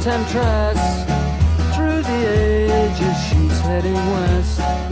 temptress. Through the ages, she's heading west.